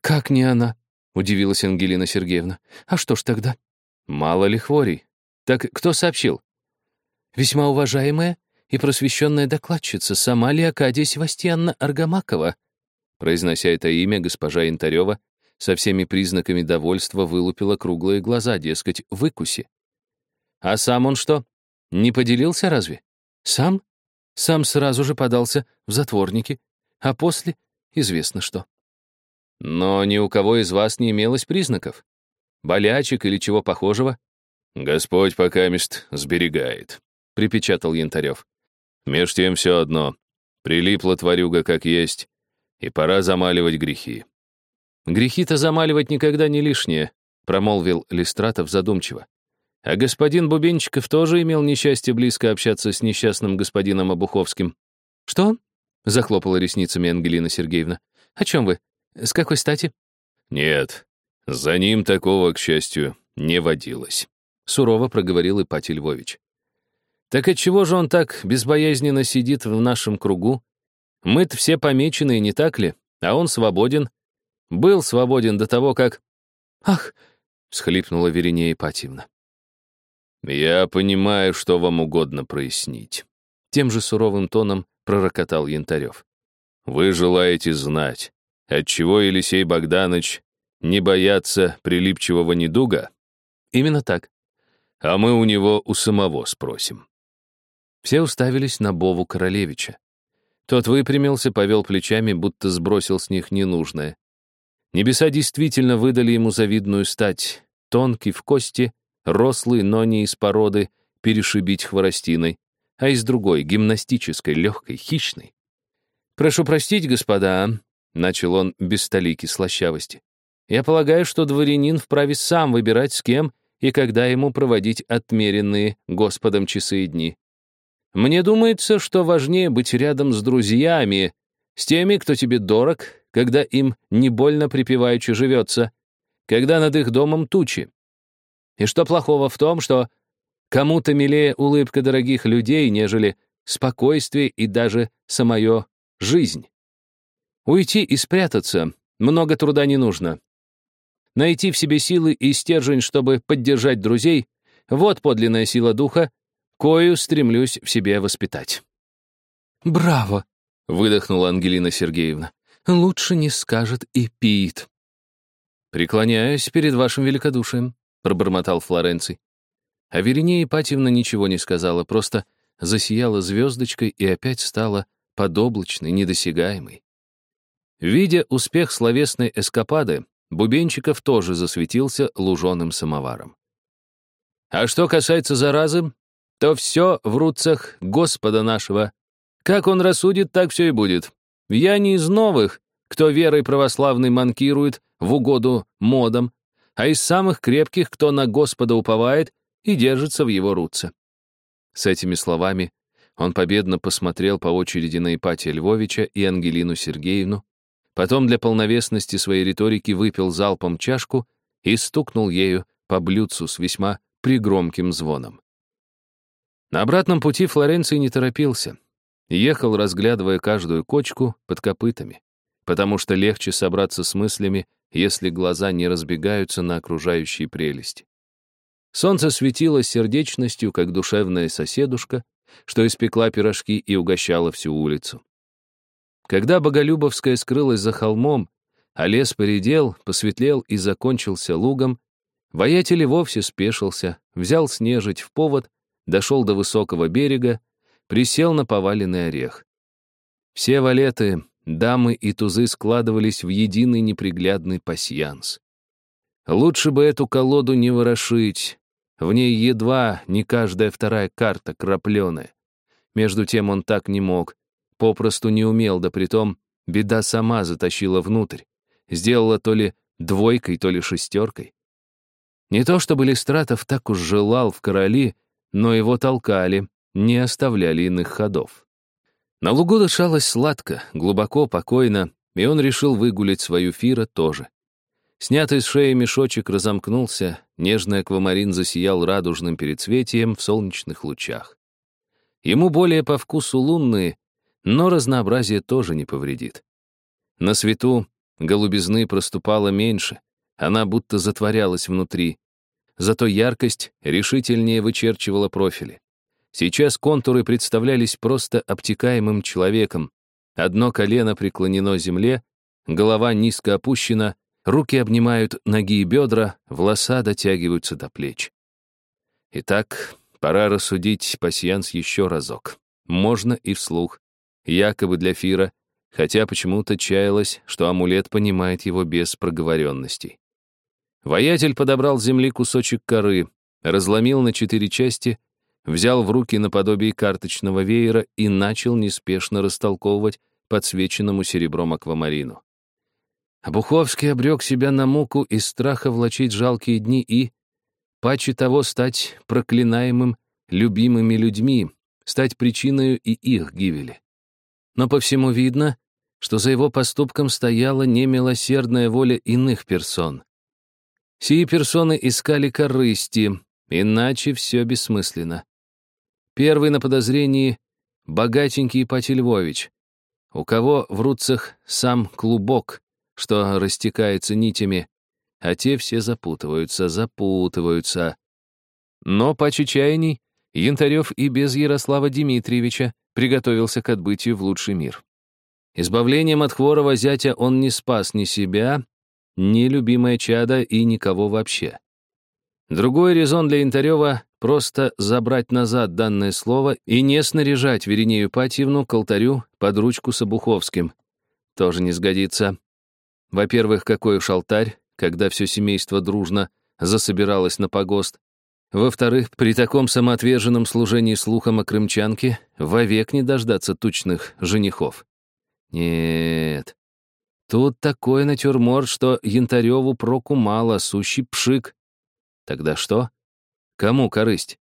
«Как не она?» — удивилась Ангелина Сергеевна. «А что ж тогда?» «Мало ли хворей. Так кто сообщил?» «Весьма уважаемая и просвещенная докладчица, сама Леокадия Севастьянна Аргамакова». Произнося это имя, госпожа Янтарева со всеми признаками довольства вылупила круглые глаза, дескать, выкуси. «А сам он что, не поделился разве?» «Сам?» Сам сразу же подался в затворники, а после — известно что. Но ни у кого из вас не имелось признаков? Болячек или чего похожего? Господь пока мест сберегает, — припечатал Янтарев. Меж тем все одно. Прилипла тварюга как есть, и пора замаливать грехи. Грехи-то замаливать никогда не лишнее, промолвил Листратов задумчиво. А господин Бубенчиков тоже имел несчастье близко общаться с несчастным господином Обуховским. «Что?» — захлопала ресницами Ангелина Сергеевна. «О чем вы? С какой стати?» «Нет, за ним такого, к счастью, не водилось», — сурово проговорил Ипатий Львович. «Так отчего же он так безбоязненно сидит в нашем кругу? Мы-то все помеченные, не так ли? А он свободен. Был свободен до того, как...» «Ах!» — всхлипнула Веринея Ипатьевна. «Я понимаю, что вам угодно прояснить», — тем же суровым тоном пророкотал Янтарев. «Вы желаете знать, отчего Елисей Богданович не боятся прилипчивого недуга?» «Именно так». «А мы у него у самого спросим». Все уставились на Бову Королевича. Тот выпрямился, повел плечами, будто сбросил с них ненужное. Небеса действительно выдали ему завидную стать, тонкий в кости, рослый, но не из породы, перешибить хворостиной, а из другой, гимнастической, легкой, хищной. «Прошу простить, господа», — начал он без столики слащавости. «Я полагаю, что дворянин вправе сам выбирать, с кем и когда ему проводить отмеренные Господом часы и дни. Мне думается, что важнее быть рядом с друзьями, с теми, кто тебе дорог, когда им не больно припеваючи живется, когда над их домом тучи, и что плохого в том, что кому-то милее улыбка дорогих людей, нежели спокойствие и даже самая жизнь? Уйти и спрятаться много труда не нужно. Найти в себе силы и стержень, чтобы поддержать друзей — вот подлинная сила духа, кою стремлюсь в себе воспитать. «Браво!» — выдохнула Ангелина Сергеевна. «Лучше не скажет и Пит». «Преклоняюсь перед вашим великодушием», — пробормотал Флоренций. А Веринея Ипатьевна ничего не сказала, просто засияла звездочкой и опять стала подоблачной, недосягаемой. Видя успех словесной эскапады, Бубенчиков тоже засветился луженым самоваром. А что касается заразы, то все в руцах Господа нашего. Как он рассудит, так все и будет. Я не из новых, кто верой православной манкирует в угоду модам, а из самых крепких, кто на Господа уповает и держится в его руце. С этими словами он победно посмотрел по очереди на Ипатия Львовича и Ангелину Сергеевну, потом для полновесности своей риторики выпил залпом чашку и стукнул ею по блюдцу с весьма пригромким звоном. На обратном пути Флоренций не торопился. Ехал, разглядывая каждую кочку под копытами, потому что легче собраться с мыслями если глаза не разбегаются на окружающие прелести. Солнце светило сердечностью, как душевная соседушка, что испекла пирожки и угощала всю улицу. Когда Боголюбовская скрылась за холмом, а лес поредел, посветлел и закончился лугом, воятель вовсе спешился, взял снежить в повод, дошел до высокого берега, присел на поваленный орех. Все валеты, дамы и тузы складывались в единый неприглядный пасьянс. Лучше бы эту колоду не ворошить. В ней едва не каждая вторая карта крапленая. Между тем он так не мог, попросту не умел, да притом беда сама затащила внутрь. Сделала то ли двойкой, то ли шестеркой. Не то чтобы Листратов так уж желал в короли, но его толкали, не оставляли иных ходов. На лугу дышалось сладко, глубоко, покойно, и он решил выгулять свою Фира тоже. Снятый с шеи мешочек разомкнулся, нежный аквамарин засиял радужным перецветием в солнечных лучах. Ему более по вкусу лунные, но разнообразие тоже не повредит. На свету голубизны проступало меньше, она будто затворялась внутри, зато яркость решительнее вычерчивала профили. Сейчас контуры представлялись просто обтекаемым человеком. Одно колено преклонено земле, голова низко опущена, руки обнимают ноги и бедра, волоса дотягиваются до плеч. Итак, пора рассудить пасьянс еще разок. Можно и вслух. Якобы для Фира, хотя почему-то чаялось, что амулет понимает его без проговоренностей. Воятель подобрал с земли кусочек коры, разломил на четыре части взял в руки наподобие карточного веера и начал неспешно растолковывать подсвеченному серебром аквамарину. Буховский обрек себя на муку из страха влачить жалкие дни и, паче того, стать проклинаемым, любимыми людьми, стать причиной и их гибели. Но по всему видно, что за его поступком стояла немилосердная воля иных персон. Сии персоны искали корысти, иначе все бессмысленно. Первый на подозрении — богатенький Ипатий Львович, у кого в руцах сам клубок, что растекается нитями, а те все запутываются, запутываются. Но по чаяний Янтарев и без Ярослава Дмитриевича приготовился к отбытию в лучший мир. Избавлением от хворого зятя он не спас ни себя, ни любимое чадо и никого вообще. Другой резон для Янтарева — просто забрать назад данное слово и не снаряжать Веринею Патьевну к алтарю под ручку с Обуховским. Тоже не сгодится. Во-первых, какой уж алтарь, когда все семейство дружно засобиралось на погост. Во-вторых, при таком самоотверженном служении слухам о крымчанке вовек не дождаться тучных женихов. Нет. Тут такой натюрморт, что Янтареву проку мало, сущий пшик. Тогда что? Кому корысть?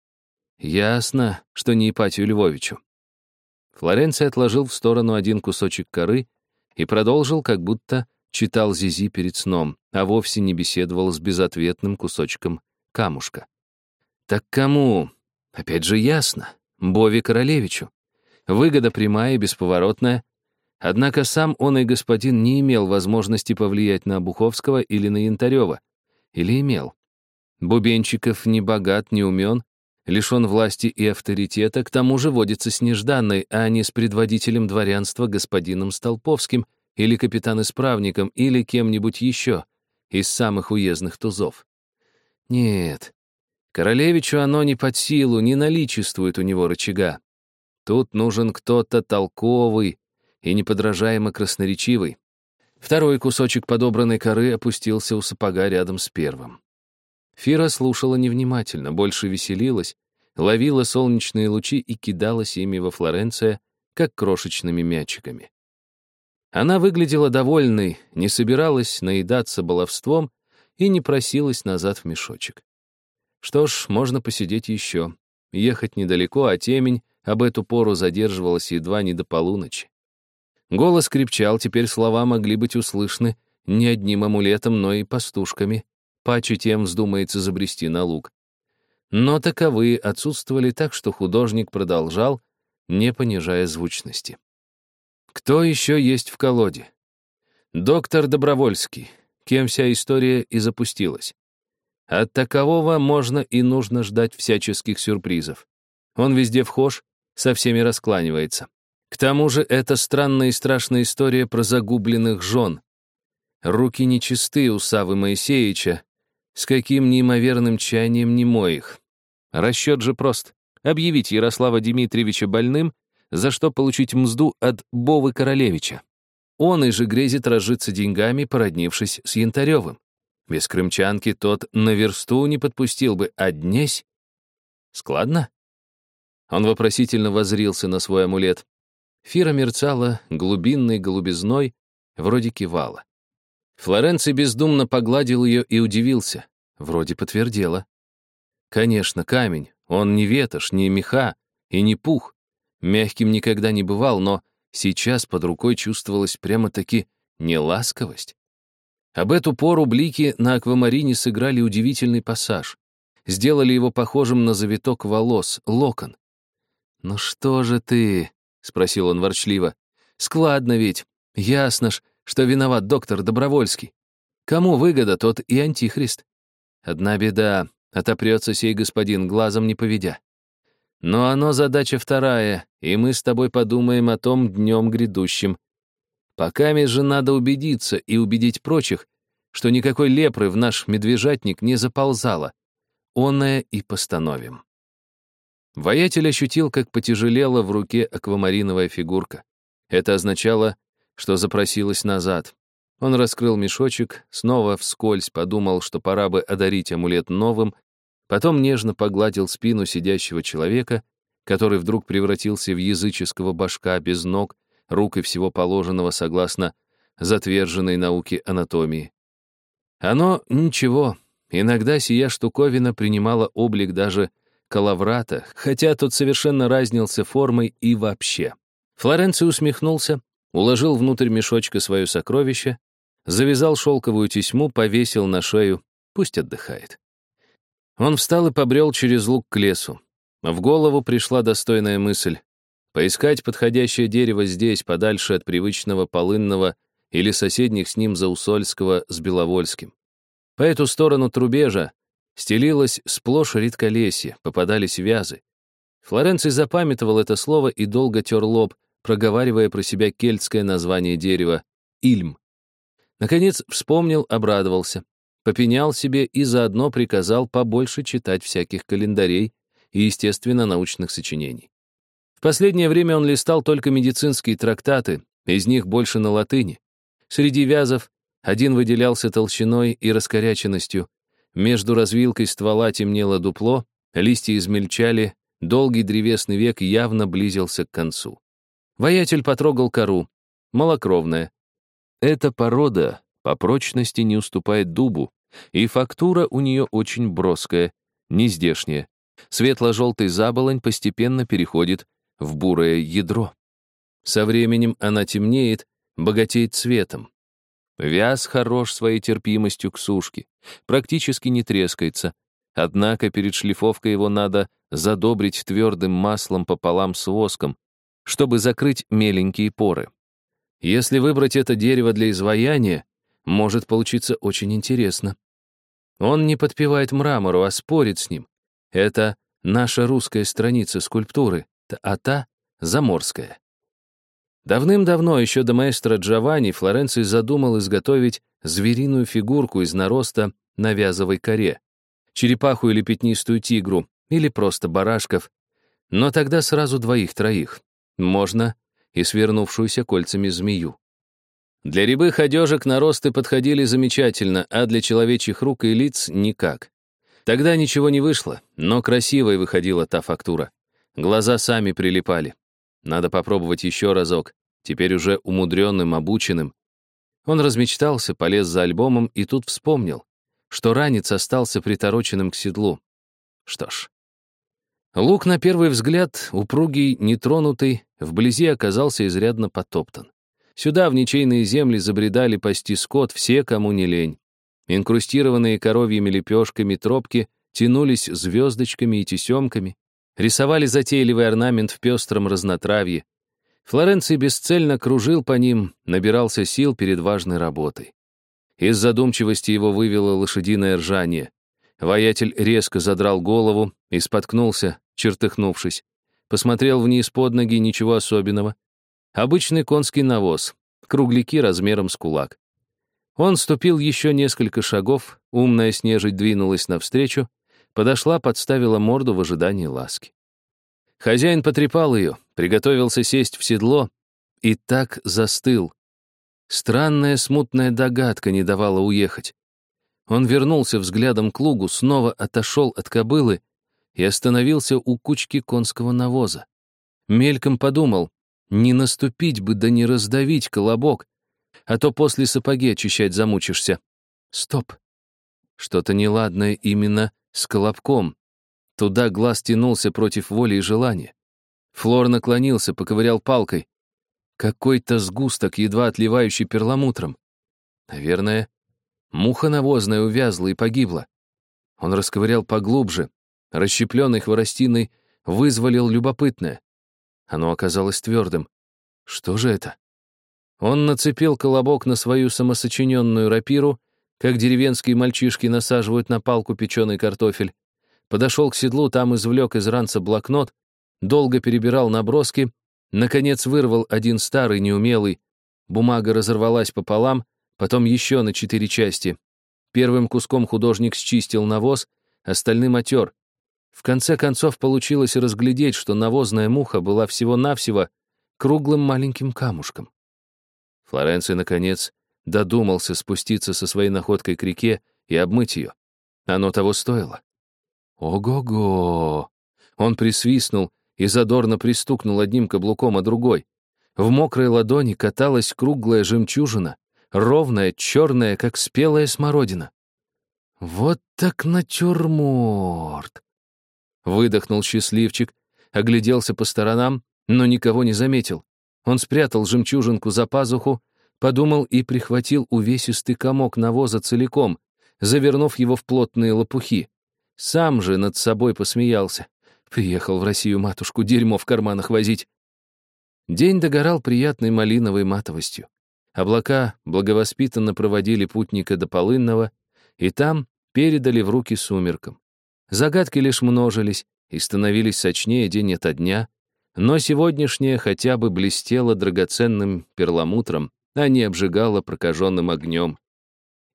Ясно, что не Ипатию Львовичу. Флоренций отложил в сторону один кусочек коры и продолжил, как будто читал Зизи перед сном, а вовсе не беседовал с безответным кусочком камушка. Так кому? Опять же ясно. Бови Королевичу. Выгода прямая и бесповоротная. Однако сам он и господин не имел возможности повлиять на Буховского или на Янтарева. Или имел? Бубенчиков не богат, не умен, лишен власти и авторитета, к тому же водится с нежданной, а не с предводителем дворянства господином Столповским или капитан-исправником или кем-нибудь еще из самых уездных тузов. Нет, королевичу оно не под силу, не наличествует у него рычага. Тут нужен кто-то толковый, и неподражаемо красноречивый. Второй кусочек подобранной коры опустился у сапога рядом с первым. Фира слушала невнимательно, больше веселилась, ловила солнечные лучи и кидалась ими во Флоренция, как крошечными мячиками. Она выглядела довольной, не собиралась наедаться баловством и не просилась назад в мешочек. Что ж, можно посидеть еще. Ехать недалеко, а темень об эту пору задерживалась едва не до полуночи. Голос крепчал, теперь слова могли быть услышаны не одним амулетом, но и пастушками. Паче тем вздумается забрести на луг. Но таковые отсутствовали так, что художник продолжал, не понижая звучности. Кто еще есть в колоде? Доктор Добровольский, кем вся история и запустилась. От такового можно и нужно ждать всяческих сюрпризов. Он везде вхож, со всеми раскланивается. К тому же это странная и страшная история про загубленных жен. Руки нечисты у Савы Моисеевича, с каким неимоверным чаянием не моих. Расчет же прост. Объявить Ярослава Дмитриевича больным, за что получить мзду от Бовы Королевича. Он и же грезит разжиться деньгами, породнившись с Янтаревым. Без крымчанки тот на версту не подпустил бы, а днесь... Складно? Он вопросительно возрился на свой амулет. Фира мерцала глубинной голубизной, вроде кивала. Флоренций бездумно погладил ее и удивился. Вроде подтвердила. Конечно, камень. Он не ветошь, не меха и не пух. Мягким никогда не бывал, но сейчас под рукой чувствовалась прямо-таки неласковость. Об эту пору блики на аквамарине сыграли удивительный пассаж. Сделали его похожим на завиток волос, локон. «Ну что же ты?» — спросил он ворчливо. «Складно ведь. Ясно ж, что виноват доктор Добровольский. Кому выгода, тот и антихрист. Одна беда, отопрется сей господин, глазом не поведя. Но оно задача вторая, и мы с тобой подумаем о том днем грядущем. Пока же надо убедиться и убедить прочих, что никакой лепры в наш медвежатник не заползало. Онное и постановим. Воятель ощутил, как потяжелела в руке аквамариновая фигурка. Это означало, что запросилась назад. Он раскрыл мешочек, снова вскользь подумал, что пора бы одарить амулет новым, потом нежно погладил спину сидящего человека, который вдруг превратился в языческого башка без ног, рук и всего положенного согласно затверженной науки анатомии. Оно ничего, иногда сия штуковина принимала облик даже калаврата, хотя тот совершенно разнился формой и вообще. Флоренций усмехнулся, уложил внутрь мешочка свое сокровище, завязал шелковую тесьму, повесил на шею, пусть отдыхает. Он встал и побрел через луг к лесу. В голову пришла достойная мысль. Поискать подходящее дерево здесь, подальше от привычного полынного или соседних с ним Заусольского с Беловольским. По эту сторону трубежа стелилось сплошь редколесье, попадались вязы. Флоренций запамятовал это слово и долго тер лоб, проговаривая про себя кельтское название дерева — Ильм. Наконец вспомнил, обрадовался, попенял себе и заодно приказал побольше читать всяких календарей и, естественно, научных сочинений. В последнее время он листал только медицинские трактаты, из них больше на латыни. Среди вязов один выделялся толщиной и раскоряченностью, между развилкой ствола темнело дупло, листья измельчали, долгий древесный век явно близился к концу. Воятель потрогал кору, малокровная. Эта порода по прочности не уступает дубу, и фактура у нее очень броская, нездешняя. Светло-желтый заболонь постепенно переходит в бурое ядро. Со временем она темнеет, богатеет цветом. Вяз хорош своей терпимостью к сушке, практически не трескается, однако перед шлифовкой его надо задобрить твердым маслом пополам с воском, чтобы закрыть меленькие поры. Если выбрать это дерево для изваяния, может получиться очень интересно. Он не подпевает мрамору, а спорит с ним. Это наша русская страница скульптуры, а та — заморская. Давным-давно, еще до маэстро Джованни, Флоренций задумал изготовить звериную фигурку из нароста на вязовой коре, черепаху или пятнистую тигру, или просто барашков, но тогда сразу двоих-троих. Можно и свернувшуюся кольцами змею. Для рябых одежек наросты подходили замечательно, а для человечьих рук и лиц — никак. Тогда ничего не вышло, но красивой выходила та фактура. Глаза сами прилипали. Надо попробовать еще разок, теперь уже умудренным, обученным. Он размечтался, полез за альбомом и тут вспомнил, что ранец остался притороченным к седлу. Что ж. Лук, на первый взгляд, упругий, нетронутый, вблизи оказался изрядно потоптан. Сюда, в ничейные земли, забредали пасти скот все, кому не лень. Инкрустированные коровьими лепешками тропки тянулись звездочками и тесемками, рисовали затейливый орнамент в пестром разнотравье. Флоренций бесцельно кружил по ним, набирался сил перед важной работой. Из задумчивости его вывело лошадиное ржание. Воятель резко задрал голову и споткнулся, чертыхнувшись. Посмотрел вниз под ноги, ничего особенного. Обычный конский навоз, кругляки размером с кулак. Он ступил еще несколько шагов, умная снежить двинулась навстречу, подошла, подставила морду в ожидании ласки. Хозяин потрепал ее, приготовился сесть в седло и так застыл. Странная смутная догадка не давала уехать. Он вернулся взглядом к лугу, снова отошел от кобылы и остановился у кучки конского навоза. Мельком подумал, не наступить бы да не раздавить колобок, а то после сапоги очищать замучишься. Стоп. Что-то неладное именно с колобком. Туда глаз тянулся против воли и желания. Флор наклонился, поковырял палкой. Какой-то сгусток, едва отливающий перламутром. Наверное, Муха навозная увязла и погибла. Он расковырял поглубже, расщепленной хворостиной вызволил любопытное. Оно оказалось твердым. Что же это? Он нацепил колобок на свою самосочиненную рапиру, как деревенские мальчишки насаживают на палку печеный картофель. Подошел к седлу, там извлек из ранца блокнот, долго перебирал наброски, наконец вырвал один старый, неумелый. Бумага разорвалась пополам, потом еще на четыре части. Первым куском художник счистил навоз, остальным отер. В конце концов получилось разглядеть, что навозная муха была всего-навсего круглым маленьким камушком. Флоренций, наконец, додумался спуститься со своей находкой к реке и обмыть ее. Оно того стоило. Ого-го! Он присвистнул и задорно пристукнул одним каблуком, а другой. В мокрой ладони каталась круглая жемчужина, ровная, черная, как спелая смородина. Вот так натюрморт! Выдохнул счастливчик, огляделся по сторонам, но никого не заметил. Он спрятал жемчужинку за пазуху, подумал и прихватил увесистый комок навоза целиком, завернув его в плотные лопухи. Сам же над собой посмеялся. Приехал в Россию матушку дерьмо в карманах возить. День догорал приятной малиновой матовостью. Облака благовоспитанно проводили путника до Полынного, и там передали в руки сумеркам. Загадки лишь множились и становились сочнее день ото дня, но сегодняшняя хотя бы блестела драгоценным перламутром, а не обжигала прокаженным огнем.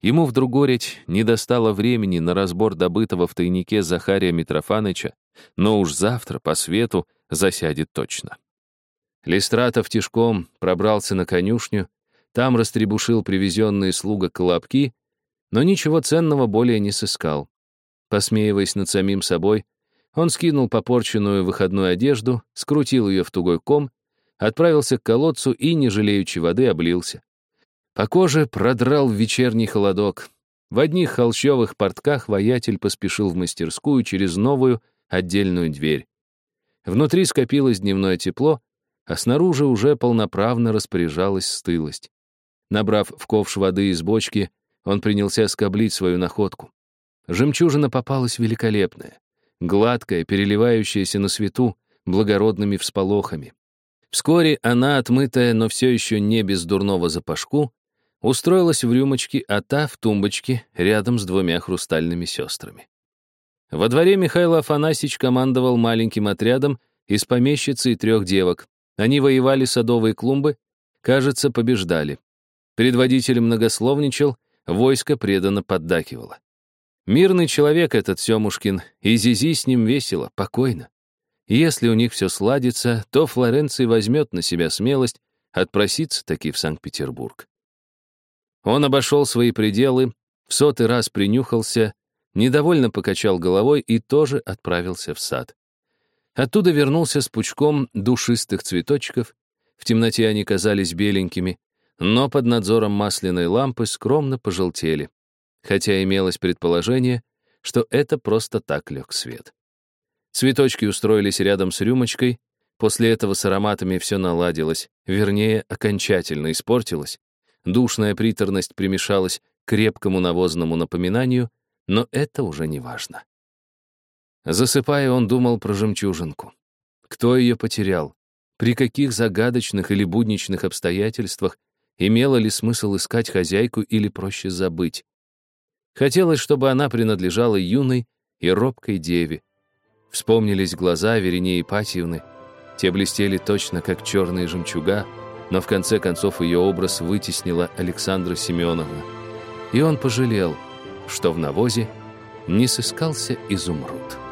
Ему вдруг гореть не достало времени на разбор добытого в тайнике Захария Митрофаныча, но уж завтра по свету засядет точно. Листратов тишком пробрался на конюшню, там растребушил привезенные слуга колобки, но ничего ценного более не сыскал. Посмеиваясь над самим собой, он скинул попорченную выходную одежду, скрутил ее в тугой ком, отправился к колодцу и, не жалеючи воды, облился. По коже продрал вечерний холодок. В одних холщовых портках воятель поспешил в мастерскую через новую отдельную дверь. Внутри скопилось дневное тепло, а снаружи уже полноправно распоряжалась стылость. Набрав в ковш воды из бочки, он принялся скоблить свою находку. Жемчужина попалась великолепная, гладкая, переливающаяся на свету благородными всполохами. Вскоре она, отмытая, но все еще не без дурного запашку, устроилась в рюмочке, а та в тумбочке рядом с двумя хрустальными сестрами. Во дворе Михаил Афанасьевич командовал маленьким отрядом из помещицы и трех девок. Они воевали садовые клумбы, кажется, побеждали. Предводитель многословничал, войско преданно поддакивало. Мирный человек этот Семушкин, и Зизи с ним весело, покойно. Если у них все сладится, то Флоренций возьмет на себя смелость отпроситься таки в Санкт-Петербург. Он обошел свои пределы, в сотый раз принюхался, недовольно покачал головой и тоже отправился в сад. Оттуда вернулся с пучком душистых цветочков, в темноте они казались беленькими, но под надзором масляной лампы скромно пожелтели, хотя имелось предположение, что это просто так лег свет. Цветочки устроились рядом с рюмочкой, после этого с ароматами все наладилось, вернее, окончательно испортилось. Душная приторность примешалась к крепкому навозному напоминанию, но это уже не важно. Засыпая, он думал про жемчужинку. Кто ее потерял? При каких загадочных или будничных обстоятельствах Имело ли смысл искать хозяйку или проще забыть? Хотелось, чтобы она принадлежала юной и робкой деве. Вспомнились глаза Веренеи Ипатьевны. Те блестели точно, как черные жемчуга, но в конце концов ее образ вытеснила Александра Семеновна. И он пожалел, что в навозе не сыскался изумруд.